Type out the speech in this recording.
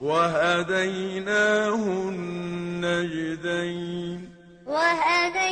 وَهَدَيْنَاهُ النَّجْدَيْنِ. وَهَدَيْنَاهُ